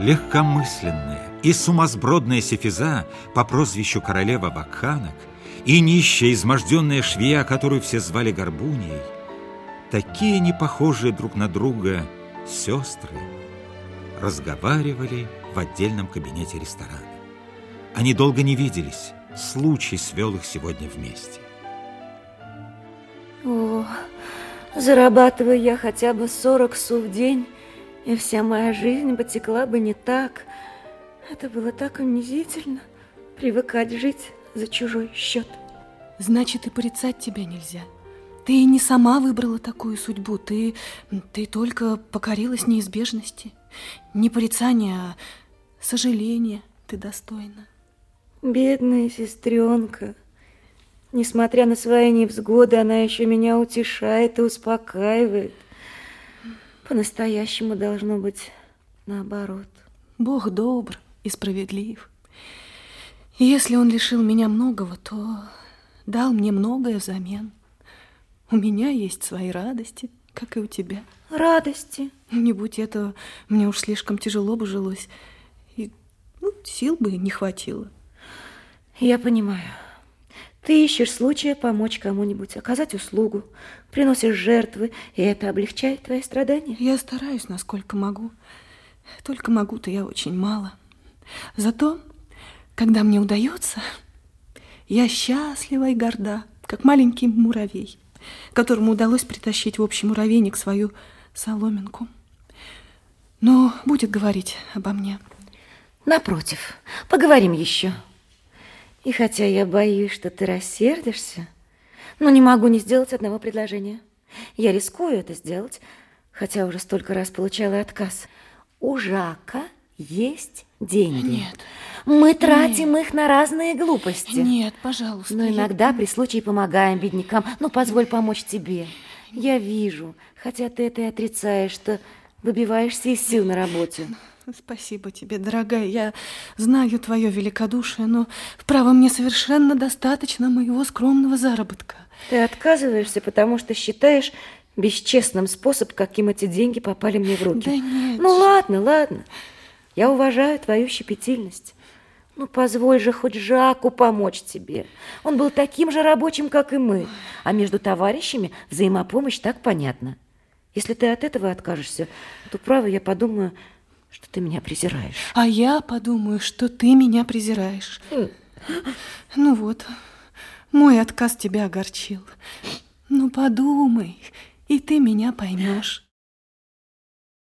Легкомысленная и сумасбродная Сефиза по прозвищу королева Вакханок и нищая, изможденная швея, которую все звали Горбуньей, такие непохожие друг на друга сестры, разговаривали в отдельном кабинете ресторана. Они долго не виделись, случай свел их сегодня вместе. О, зарабатываю я хотя бы 40 су в день, и вся моя жизнь потекла бы не так. Это было так унизительно, привыкать жить за чужой счет. Значит, и порицать тебя нельзя. Ты не сама выбрала такую судьбу, ты, ты только покорилась неизбежности. Не порицание, а сожаление ты достойна. Бедная сестренка. Несмотря на свои невзгоды, она еще меня утешает и успокаивает. По-настоящему должно быть наоборот. Бог добр и справедлив. И если он лишил меня многого, то дал мне многое взамен. У меня есть свои радости, как и у тебя. Радости? Не будь этого, мне уж слишком тяжело бы жилось. И ну, сил бы не хватило. Я понимаю. Ты ищешь случая помочь кому-нибудь, оказать услугу, приносишь жертвы, и это облегчает твои страдания. Я стараюсь, насколько могу. Только могу-то я очень мало. Зато, когда мне удается, я счастлива и горда, как маленький муравей, которому удалось притащить в общий муравейник свою соломинку. Но будет говорить обо мне. Напротив, поговорим еще. И хотя я боюсь, что ты рассердишься, но не могу не сделать одного предложения. Я рискую это сделать, хотя уже столько раз получала отказ. У Жака есть деньги. Нет. Мы тратим Нет. их на разные глупости. Нет, пожалуйста. Но иногда я... при случае помогаем беднякам. Ну, позволь помочь тебе. Я вижу, хотя ты это и отрицаешь, что выбиваешься из сил на работе. Спасибо тебе, дорогая. Я знаю твое великодушие, но, вправо, мне совершенно достаточно моего скромного заработка. Ты отказываешься, потому что считаешь бесчестным способ, каким эти деньги попали мне в руки. Да нет. Ну ладно, ладно. Я уважаю твою щепетильность. Ну, позволь же хоть Жаку помочь тебе. Он был таким же рабочим, как и мы. А между товарищами взаимопомощь так понятна. Если ты от этого откажешься, то, право, я подумаю, что ты меня презираешь. А я подумаю, что ты меня презираешь. Ну вот, мой отказ тебя огорчил. Ну подумай, и ты меня поймешь.